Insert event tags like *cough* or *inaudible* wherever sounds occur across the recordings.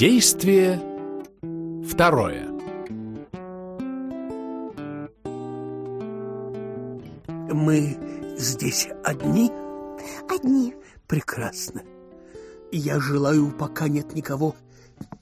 Действие второе. Мы здесь одни? Одни. Прекрасно. Я желаю, пока нет никого,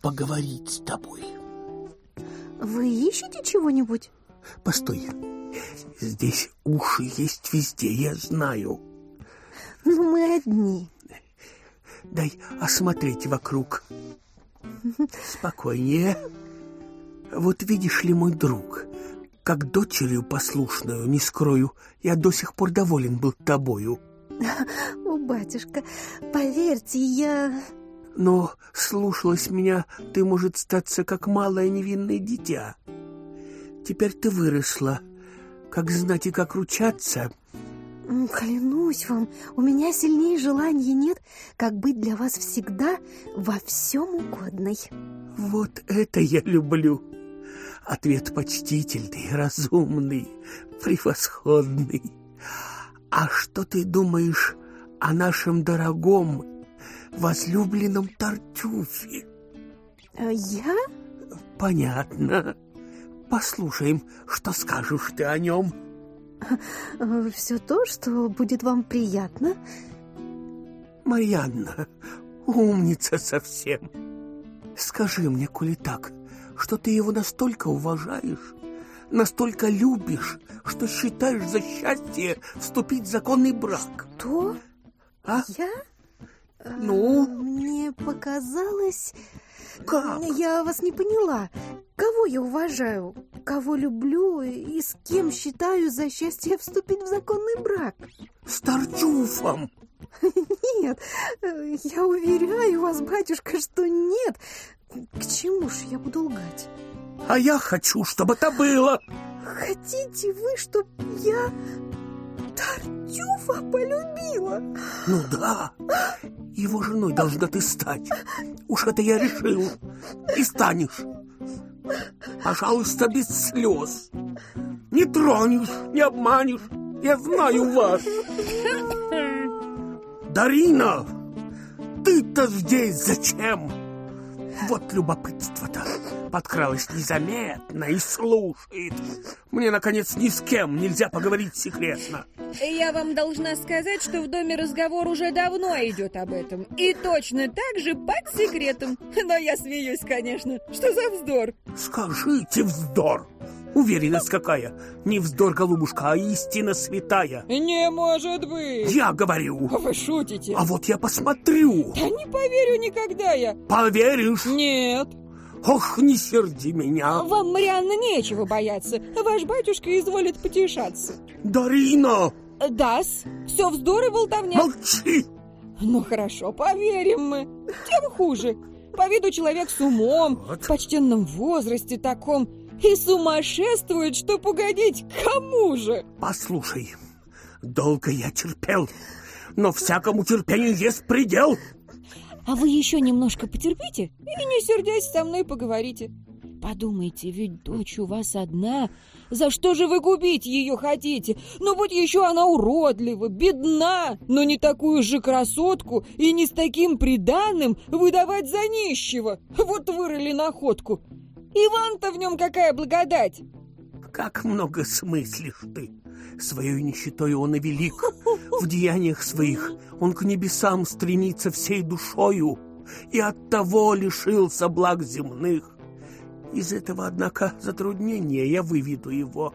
поговорить с тобой. Вы ищете чего-нибудь? Постой. Здесь уши есть везде, я знаю. Ну, мы одни. Дай осмотреть вокруг. Спокойнее. Вот видишь ли, мой друг, как дочерью послушную, не скрою, я до сих пор доволен был тобою. О, батюшка, поверьте, я... Но слушалась меня ты, может, статься как малое невинное дитя. Теперь ты выросла. Как знать и как ручаться, Клянусь вам, у меня сильнее желания нет, как быть для вас всегда во всем угодной. Вот это я люблю. Ответ почтительный, разумный, превосходный. А что ты думаешь о нашем дорогом, возлюбленном Тартюфе? А я? Понятно. Послушаем, что скажешь ты о нем. — Э, Все то, что будет вам приятно. Марьянна, умница совсем. Скажи мне, коли так, что ты его настолько уважаешь, настолько любишь, что считаешь за счастье вступить в законный брак. Что? А? Я? Ну? Мне показалось... Как? Я вас не поняла. Кого я уважаю? Кого люблю и с кем считаю за счастье вступить в законный брак? С Тартюфом. Нет, я уверяю вас, батюшка, что нет. К чему ж я буду лгать? А я хочу, чтобы это было. Хотите вы, чтобы я Тартюфа полюбила? Ну да, его женой должна ты стать. Уж это я решил. И станешь. Пожалуйста, без слез. Не тронешь, не обманешь. Я знаю вас. Дарина, ты-то здесь зачем? Вот любопытство-то подкралось незаметно и слушает. Мне, наконец, ни с кем нельзя поговорить секретно. Я вам должна сказать, что в доме разговор уже давно идет об этом. И точно так же под секретом. Но я смеюсь, конечно. Что за вздор? Скажите вздор. Уверенность какая. Не вздор, голубушка, а истина святая. Не может быть. Я говорю. Вы шутите. А вот я посмотрю. Да не поверю никогда я. Поверишь? Нет. Ох, не серди меня. Вам, Марианна, нечего бояться. Ваш батюшка изволит потешаться. Дарина! Да-с, все вздор и болтовня. Молчи! Ну хорошо, поверим мы. Тем хуже. По виду человек с умом, Вот. в почтенном возрасте таком. И сумасшествует, что погодить, кому же? Послушай, долго я терпел, но всякому терпению есть предел. А вы еще немножко потерпите и, не сердясь, со мной поговорите. Подумайте, ведь дочь у вас одна. За что же вы губить ее хотите? Ну, будь еще она уродлива, бедна, но не такую же красотку и не с таким приданным выдавать за нищего. Вот вырыли находку. Иван-то в нем какая благодать! Как много смыслишь ты. Своей нищетой он и велик. В деяниях своих он к небесам стремится всей душою и от того лишился благ земных. Из этого, однако, затруднения я выведу его.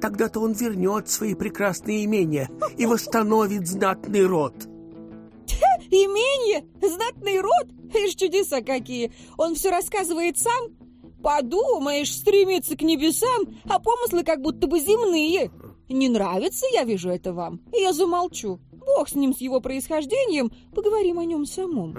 Тогда-то он вернет свои прекрасные имения и восстановит знатный род. Именье? Знатный род? Ишь, чудеса какие! Он все рассказывает сам? Подумаешь, стремится к небесам, а помыслы как будто бы земные. Не нравится, я вижу это вам. Я замолчу. Бог с ним, с его происхождением, поговорим о нем самом.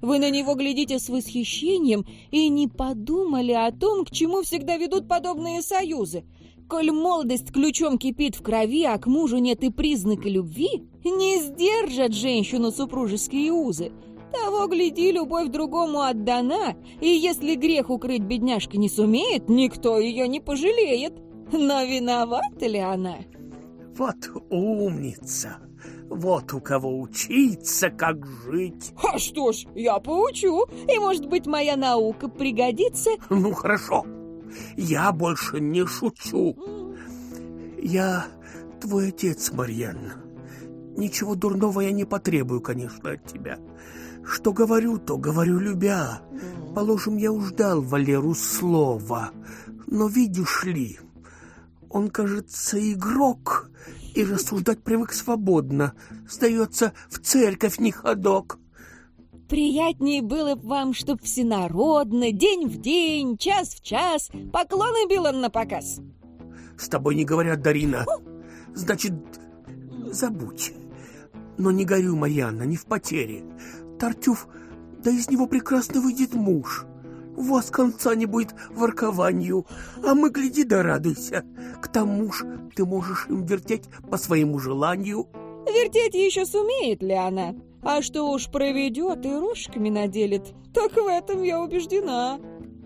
Вы на него глядите с восхищением и не подумали о том, к чему всегда ведут подобные союзы. Коль молодость ключом кипит в крови, а к мужу нет и признака любви, не сдержат женщину супружеские узы. Того, гляди, любовь другому отдана, и если грех укрыть бедняжка не сумеет, никто ее не пожалеет. Но виновата ли она? Вот умница. Вот у кого учиться, как жить. А что ж, я поучу, и, может быть, моя наука пригодится. Ну, хорошо. Я больше не шучу. Я твой отец, Марьяна. Ничего дурного я не потребую, конечно, от тебя. Что говорю, то говорю любя. Положим, я уж дал Валеру слово. Но видишь ли, он, кажется, игрок и рассуждать привык свободно. Сдается, в церковь не ходок. Приятнее было бы вам, чтоб всенародно, день в день, час в час, поклоны бил он на показ. С тобой не говорят, Дарина. Значит, забудь. Но не горю, Марьяна, не в потере. Тартюф, да из него прекрасно выйдет муж. У вас конца не будет воркованию, а мы, гляди да радуйся. К тому ж ты можешь им вертеть по своему желанию. Вертеть еще сумеет ли она? А что уж проведет и рожками наделит, так в этом я убеждена.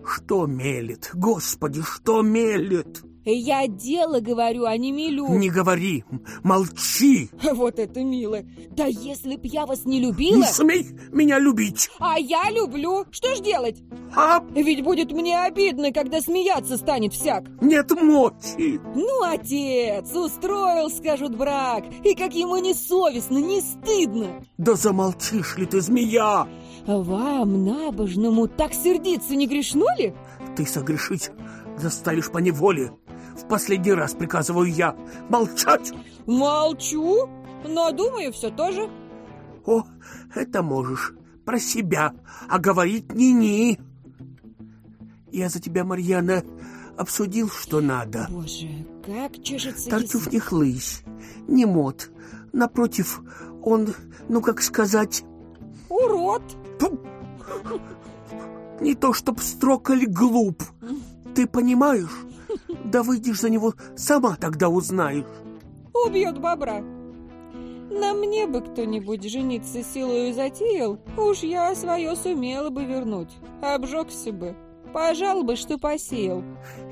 Что мелет, господи, что мелет? Я дело говорю, а не милю. Не говори, молчи. *laughs* Вот это мило. Да если б я вас не Не любила... смей меня любить. А я люблю. Что ж делать? А Ведь будет мне обидно, когда смеяться станет всяк. нет мочи. Ну, отец, устроил, скажут, брак. И как ему не совестно, не стыдно. Да замолчишь ли ты, змея? Вам, набожному, так сердиться не грешно ли? Ты согрешить заставишь по неволе. В последний раз приказываю я молчать. Молчу, но думаю все тоже. О, это можешь про себя, а говорить ни-ни. Я за тебя, Марьяна, обсудил, что надо. Боже, как чешется язык. не хлыщ, не мод. Напротив, он, ну как сказать, Урод. тьфу, не то чтоб строг или глуп. Ты понимаешь? Да выйдешь за него, сама тогда узнаешь. Убьет бобра. На мне бы кто-нибудь жениться силою затеял, уж я свое сумела бы вернуть. Обжегся бы. Пожал бы, что посеял.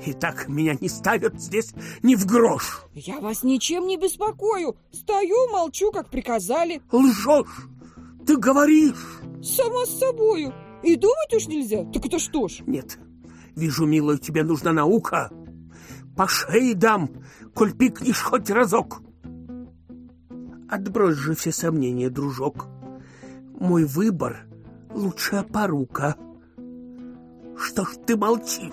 И так меня не ставят здесь ни в грош. Я вас ничем не беспокою. Стою, молчу, как приказали. Лжешь. Ты говоришь. Сама с собою. И думать уж нельзя. Так это что ж? Нет, вижу, милая, тебе нужна наука. По шее дам, коль пикнешь хоть разок. Отбрось же все сомнения, дружок. Мой выбор — лучшая порука. Что ж ты молчишь?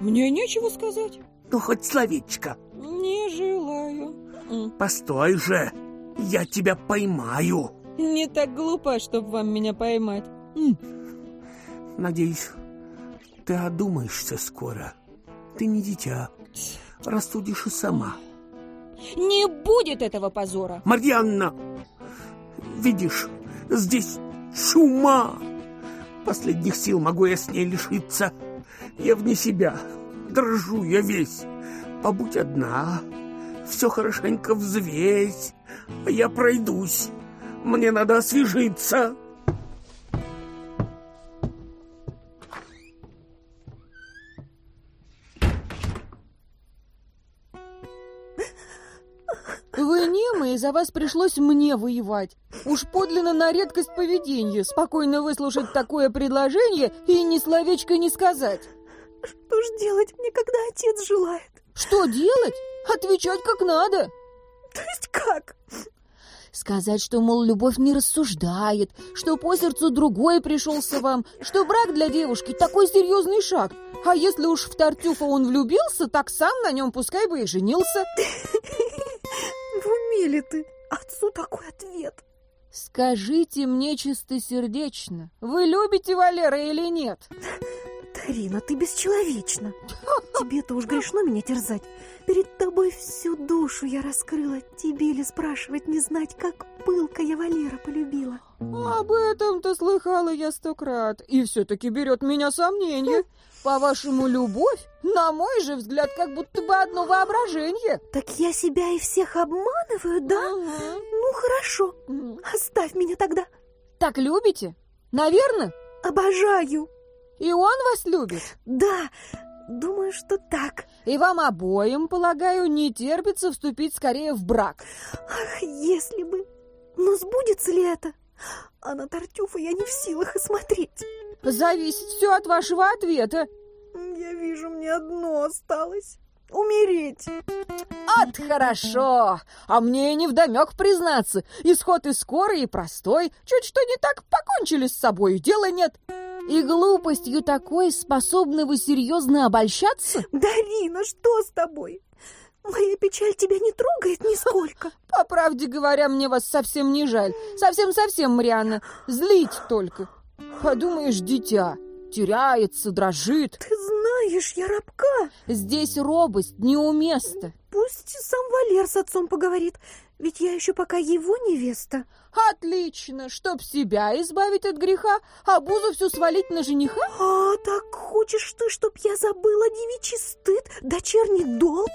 Мне нечего сказать. Ну, хоть словечко. Не желаю. Постой же, я тебя поймаю. Не так глупо, чтобы вам меня поймать. Надеюсь, ты одумаешься скоро. Ты не дитя, рассудишь и сама. Не будет этого позора. Марьянна, видишь, здесь чума. Последних сил могу я с ней лишиться. Я вне себя, дрожу я весь. Побудь одна, все хорошенько взвесь, а я пройдусь. Мне надо освежиться. За вас пришлось мне воевать. Уж подлинно на редкость поведения, спокойно выслушать такое предложение и ни словечко не сказать. Что ж делать мне, когда отец желает? Что делать? Отвечать как надо. То есть как? Сказать, что, мол, любовь не рассуждает, что по сердцу другой пришелся вам, что брак для девушки такой серьезный шаг. А если уж в Тартюфа он влюбился, так сам на нем пускай бы и женился. *laughs* Уме ли ты? Отцу такой ответ. Скажите мне чистосердечно, вы любите Валера или нет? Тарина, ты бесчеловечна. Тебе-то уж грешно меня терзать. Перед тобой всю душу я раскрыла. Тебе ли спрашивать не знать, как пылко я Валера полюбила? Об этом-то слыхала я сто крат, и все-таки берет меня сомнение. По-вашему, любовь? На мой же взгляд, как будто бы одно воображение. Так я себя и всех обманываю, да? Ага. Ну, хорошо. Оставь меня тогда. Так любите? Наверно? Обожаю. И он вас любит? Да, думаю, что так. И вам обоим, полагаю, не терпится вступить скорее в брак. Ах, если бы... Но сбудется ли это? А на Тартюфа я не в силах и смотреть. Зависит все от вашего ответа. Я вижу, мне одно осталось. Умереть. От хорошо. А мне и не вдомек признаться. Исход и скорый, и простой. Чуть что не так покончили с собой, и дела нет. И глупостью такой способны вы серьезно обольщаться? Дарина, что с тобой? Моя печаль тебя не трогает нисколько. *laughs* По правде говоря, мне вас совсем не жаль. Совсем-совсем, Марианна. Злить только. Подумаешь, дитя, теряется, дрожит. Ты знаешь, я рабка. Здесь робость неуместна. Пусть сам Валер с отцом поговорит, ведь я еще пока его невеста. Отлично, чтоб себя избавить от греха, а бузу всю свалить на жениха? А, так хочешь ты, чтоб я забыла девичий стыд, дочерний долг?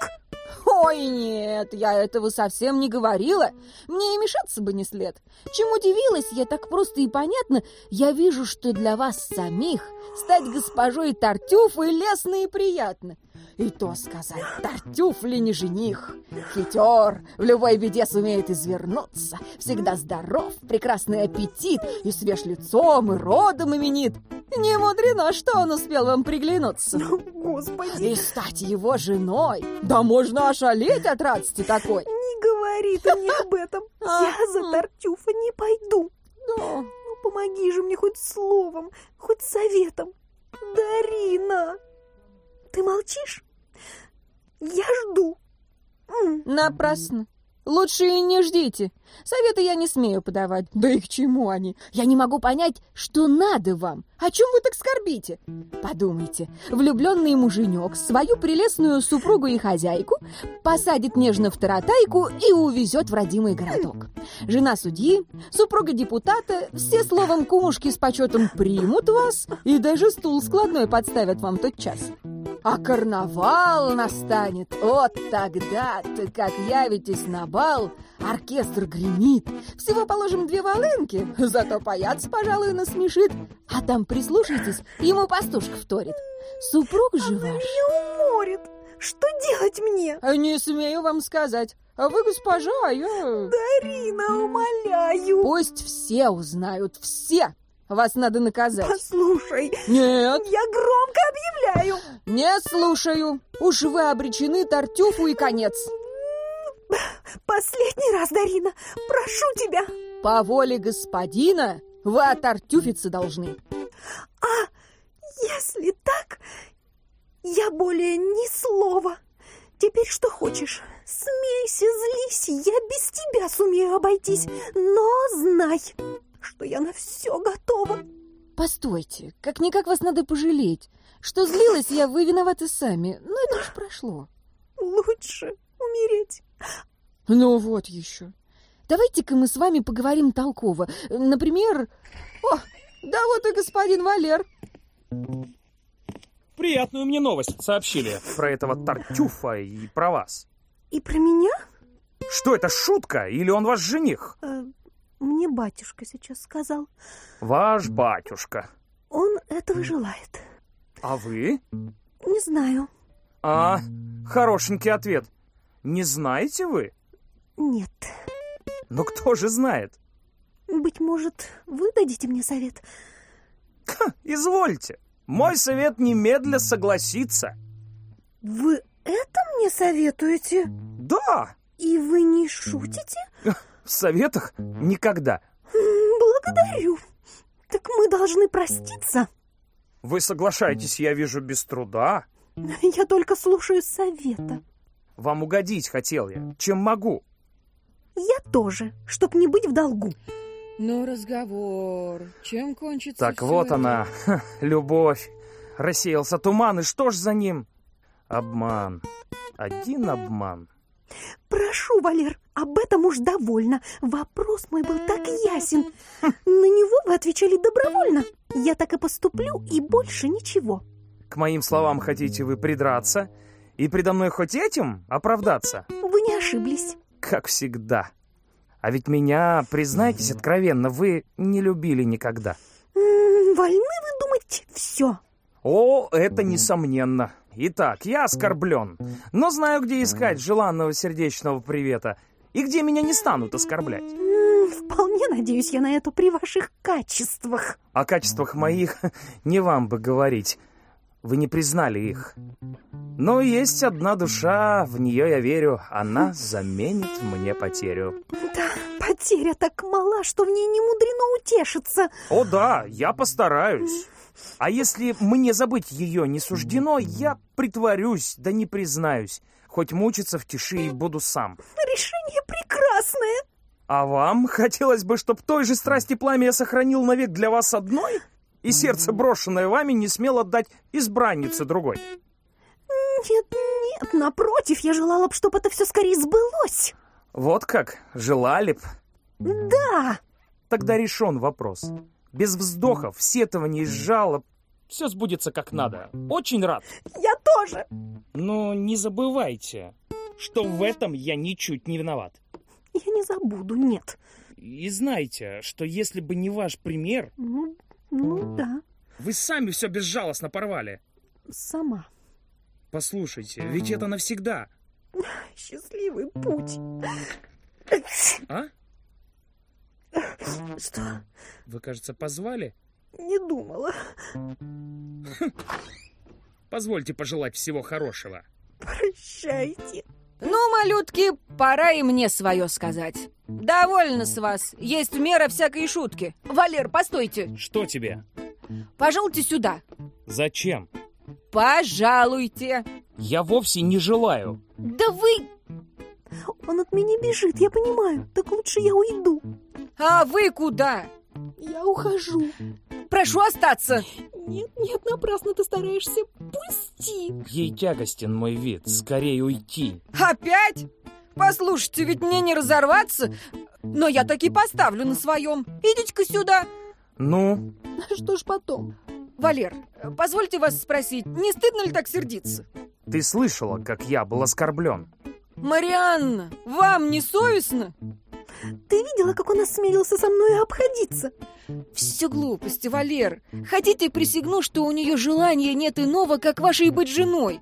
Ой, нет, я этого совсем не говорила. Мне и мешаться бы не след. Чем удивилась я так просто и понятно, я вижу, что для вас самих стать госпожой Тартюфой лестно и приятно. И то сказать, Тартюф ли не жених? Хитер, в любой беде сумеет извернуться, всегда здоров, прекрасный аппетит, и свеж лицом, и родом именит. Не мудрено, что он успел вам приглянуться. Господи! И стать его женой. Да можно ошалеть от радости такой. Не говори ты мне об этом. Я за Тартюфа не пойду. Да. Ну, помоги же мне хоть словом, хоть советом. Дарина! Ты молчишь? Я жду. Напрасно. Лучше и не ждите. Советы я не смею подавать. Да и к чему они? Я не могу понять, что надо вам. О чем вы так скорбите? Подумайте. Влюбленный муженек свою прелестную супругу и хозяйку посадит нежно в таратайку и увезет в родимый городок. Жена судьи, супруга депутата, все словом кумушки с почетом примут вас и даже стул складной подставят вам тот час. А карнавал настанет. Вот тогда-то, как явитесь на бал, оркестр гремит. Всего положим две волынки, зато паяц, пожалуй, насмешит. А там прислушайтесь, ему пастушка вторит. Супруг же ваш... Меня уморит. Что делать мне? Не смею вам сказать. А вы, госпожа, а я... Дарина, умоляю. Пусть все узнают, все. Вас надо наказать. Послушай, Нет, я громко объявляю. не слушаю. Уж вы обречены Тартюфу и конец. Последний раз, Дарина, прошу тебя. По воле господина вы отартюфиться должны. А если так, я более ни слова. Теперь что хочешь? Смейся, злись, я без тебя сумею обойтись. Но знай, что я на все готова. Постойте, как-никак вас надо пожалеть. Что злилась я, вы виноваты сами. Но это уж прошло. Лучше умереть. Ну вот еще. Давайте-ка мы с вами поговорим толково. Например... О, да вот и господин Валер. Приятную мне новость сообщили про этого Тартюфа и про вас. И про меня? Что это, шутка? Или он ваш жених? Э, мне батюшка сейчас сказал. Ваш батюшка. Он этого желает. А вы? Не знаю. А, хорошенький ответ. Не знаете вы? Нет. Но кто же знает? Быть может, вы дадите мне совет? Ха, извольте. Мой совет немедля согласиться. Вы это мне советуете? Да, И вы не шутите? В советах никогда. Благодарю. Так мы должны проститься. Вы соглашаетесь, я вижу, без труда. Я только слушаю совета. Вам угодить хотел я, чем могу. Я тоже, чтоб не быть в долгу. Ну, разговор. Чем кончится Так вот она, ха, любовь. Рассеялся туман, и что ж за ним? Обман. Один обман. Прошу, Валер, об этом уж довольно. Вопрос мой был так ясен. На него вы отвечали добровольно. Я так и поступлю, и больше ничего. К моим словам хотите вы придраться и предо мной хоть этим оправдаться? Вы не ошиблись. Как всегда. А ведь меня, признайтесь откровенно, вы не любили никогда. М, Вольны вы думать все. О, это несомненно. Итак, я оскорблен, но знаю, где искать желанного сердечного привета и где меня не станут оскорблять. Вполне надеюсь я на это при ваших качествах. О качествах моих *laughs* не вам бы говорить. Вы не признали их. Но есть одна душа, в нее я верю. Она заменит мне потерю. Да, потеря так мала, что в ней не мудрено утешиться. О да, я постараюсь. А если мне забыть ее не суждено, я притворюсь, да не признаюсь. Хоть мучиться в тиши и буду сам. Решение прекрасное. А вам хотелось бы, чтоб той же страсти пламя я сохранил навек для вас одной? И сердце, брошенное вами, не смел отдать избраннице другой? Нет, нет, напротив, я желала бы, чтобы это все скорее сбылось. Вот как? Желали б? Да. Тогда решен вопрос. Без вздохов, сетований жалоб. Все сбудется как надо. Очень рад. Я тоже. Но не забывайте, что в этом я ничуть не виноват. Я не забуду, нет. И знайте, что если бы не ваш пример... Ну, ну да, Вы сами все безжалостно порвали. сама. Послушайте, ведь это навсегда. *laughs* Счастливый путь. А? Что? Вы, кажется, позвали? Не думала. Позвольте пожелать всего хорошего. Прощайте. Ну, малютки, пора и мне свое сказать. Довольно с вас. Есть мера всякой шутки. Валер, постойте. Что тебе? Пожалуйте сюда. Зачем? Пожалуйте. Я вовсе не желаю. Да вы... Он от меня бежит, я понимаю. Так лучше я уйду. А вы куда? Я ухожу. Прошу остаться. Нет, нет, напрасно ты стараешься. Пусти. Ей тягостен мой вид. Скорее уйти. Опять? Послушайте, ведь мне не разорваться. Но я таки поставлю на своем. Идите-ка сюда. Ну, *laughs* Что ж потом? Валер, позвольте вас спросить, не стыдно ли так сердиться? ты слышала, как я был оскорблен. Марианна, вам не совестно? Ты видела, как он осмелился со мной обходиться? Все глупости, Валер. Хотите, присягну, что у нее желания нет иного, как вашей быть женой?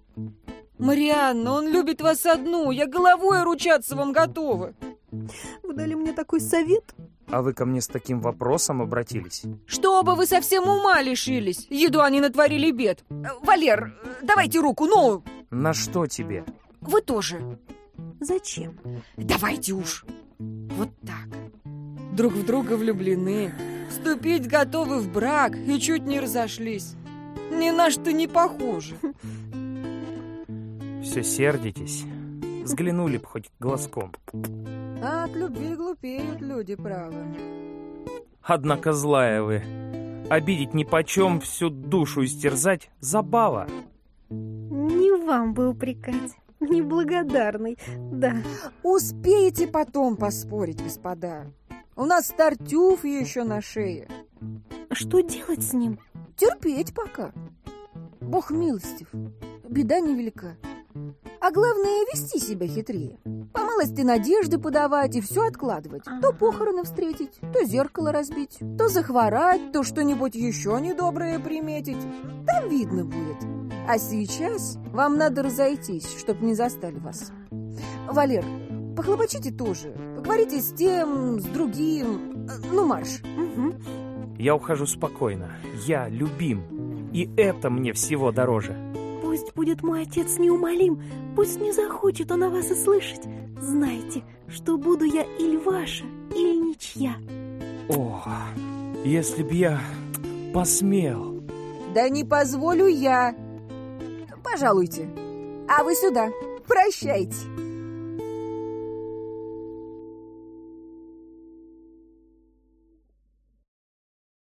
Марианна, он любит вас одну. Я головой ручаться вам готова. Вы дали мне такой совет? А вы ко мне с таким вопросом обратились? Чтобы вы совсем ума лишились. Еду они натворили бед. Валер, давайте руку, ну, На что тебе? вы тоже. Зачем? Давайте уж. Вот так. Друг в друга влюблены. Вступить готовы в брак и чуть не разошлись. Ни на что не похоже. Все сердитесь. Взглянули б хоть глазком. А от любви глупеют люди, правы. Однако злая вы. Обидеть нипочем, всю душу истерзать — забава. Не вам бы упрекать. *laughs* Неблагодарный, да. Успеете потом поспорить, господа. У нас Тартюф еще на шее. Что делать с ним? Терпеть пока. Бог милостив. Беда невелика. А главное, вести себя хитрее. По малости надежды подавать и все откладывать. То похороны встретить, то зеркало разбить, то захворать, то что-нибудь еще недоброе приметить. Там видно будет. А сейчас вам надо разойтись, чтоб не застали вас. Валер, похлопочите тоже. Поговорите с тем, с другим. Ну, марш. Угу. Я ухожу спокойно. Я любим. И это мне всего дороже. Пусть будет мой отец неумолим, пусть не захочет он о вас и слышать. Знайте, что буду я или ваша, или ничья. О, если б я посмел. Да не позволю я. Пожалуйте. А вы сюда. Прощайте.